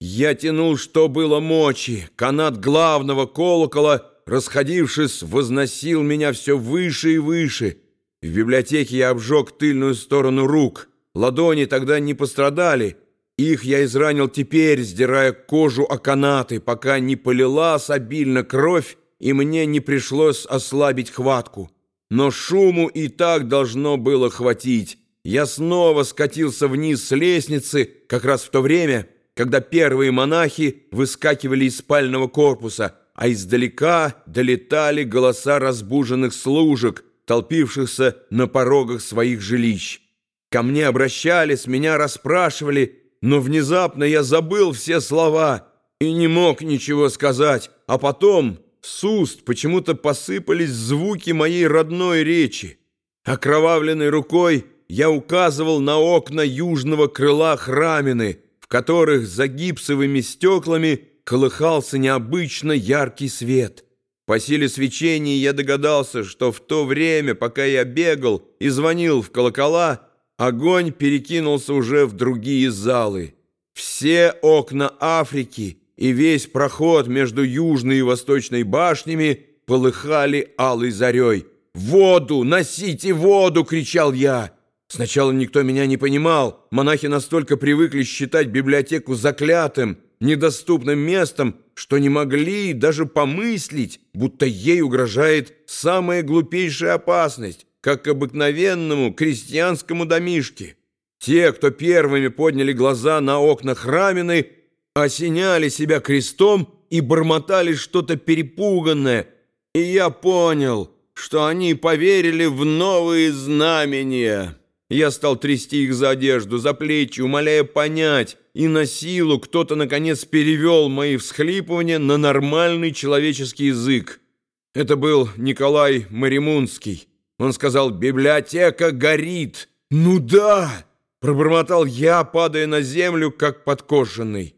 Я тянул, что было мочи. Канат главного колокола, расходившись, возносил меня все выше и выше. В библиотеке я обжег тыльную сторону рук. Ладони тогда не пострадали. Их я изранил теперь, сдирая кожу о канаты, пока не полилась обильно кровь, и мне не пришлось ослабить хватку. Но шуму и так должно было хватить. Я снова скатился вниз с лестницы, как раз в то время, когда первые монахи выскакивали из спального корпуса, а издалека долетали голоса разбуженных служек, толпившихся на порогах своих жилищ. Ко мне обращались, меня расспрашивали, но внезапно я забыл все слова и не мог ничего сказать, а потом с уст почему-то посыпались звуки моей родной речи. Окровавленной рукой я указывал на окна южного крыла храмины, которых за гипсовыми стеклами колыхался необычно яркий свет. По силе свечения я догадался, что в то время, пока я бегал и звонил в колокола, огонь перекинулся уже в другие залы. Все окна Африки и весь проход между южной и восточной башнями полыхали алой зарей. «Воду! Носите воду!» — кричал я. Сначала никто меня не понимал. Монахи настолько привыкли считать библиотеку заклятым, недоступным местом, что не могли даже помыслить, будто ей угрожает самая глупейшая опасность, как обыкновенному крестьянскому домишке. Те, кто первыми подняли глаза на окна храмины, осеняли себя крестом и бормотали что-то перепуганное, и я понял, что они поверили в новые знамения». Я стал трясти их за одежду, за плечи, умоляя понять, и на силу кто-то, наконец, перевел мои всхлипывания на нормальный человеческий язык. Это был Николай Маримунский. Он сказал «Библиотека горит». «Ну да!» — пробормотал я, падая на землю, как подкошенный.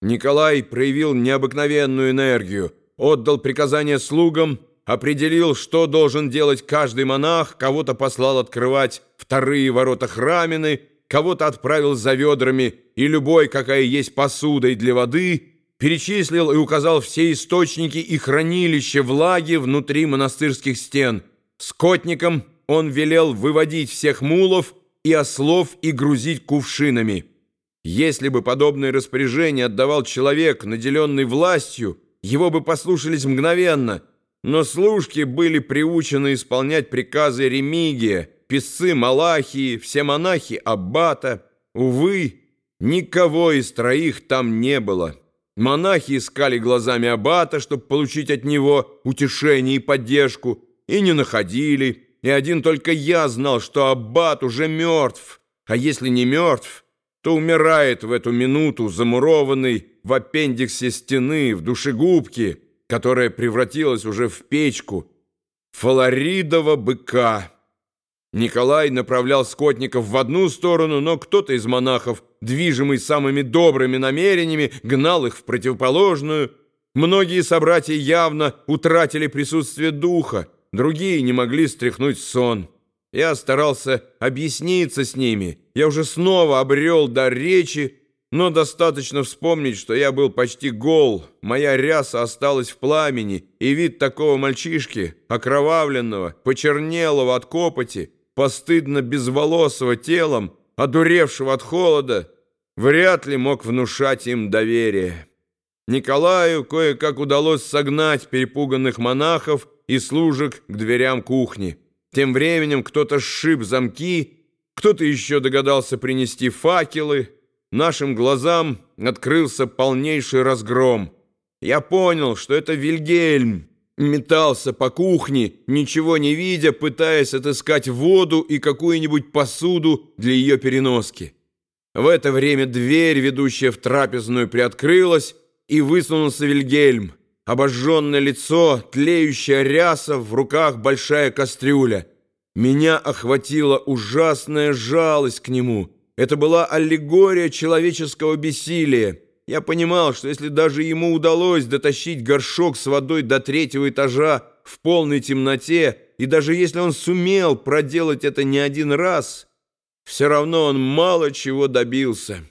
Николай проявил необыкновенную энергию, отдал приказание слугам, определил, что должен делать каждый монах, кого-то послал открывать вторые ворота храмины, кого-то отправил за ведрами и любой, какая есть посудой для воды, перечислил и указал все источники и хранилища влаги внутри монастырских стен. Скотникам он велел выводить всех мулов и ослов и грузить кувшинами. Если бы подобное распоряжение отдавал человек, наделенный властью, его бы послушались мгновенно – но служки были приучены исполнять приказы Ремигия, писцы Малахии, все монахи Аббата. Увы, никого из троих там не было. Монахи искали глазами Аббата, чтобы получить от него утешение и поддержку, и не находили. И один только я знал, что Аббат уже мертв, а если не мертв, то умирает в эту минуту, замурованный в аппендиксе стены, в душегубке, которая превратилась уже в печку, фаларидова быка. Николай направлял скотников в одну сторону, но кто-то из монахов, движимый самыми добрыми намерениями, гнал их в противоположную. Многие собратья явно утратили присутствие духа, другие не могли стряхнуть сон. Я старался объясниться с ними. Я уже снова обрел дар речи, но достаточно вспомнить, что я был почти гол, моя ряса осталась в пламени, и вид такого мальчишки, окровавленного, почернелого от копоти, постыдно безволосого телом, одуревшего от холода, вряд ли мог внушать им доверие. Николаю кое-как удалось согнать перепуганных монахов и служек к дверям кухни. Тем временем кто-то сшиб замки, кто-то еще догадался принести факелы, нашим глазам открылся полнейший разгром. Я понял, что это Вильгельм метался по кухне, ничего не видя, пытаясь отыскать воду и какую-нибудь посуду для ее переноски. В это время дверь, ведущая в трапезную, приоткрылась, и высунулся Вильгельм. Обожженное лицо, тлеющая ряса, в руках большая кастрюля. Меня охватила ужасная жалость к нему — это была аллегория человеческого бессилия. Я понимал, что если даже ему удалось дотащить горшок с водой до третьего этажа в полной темноте, и даже если он сумел проделать это не один раз, все равно он мало чего добился».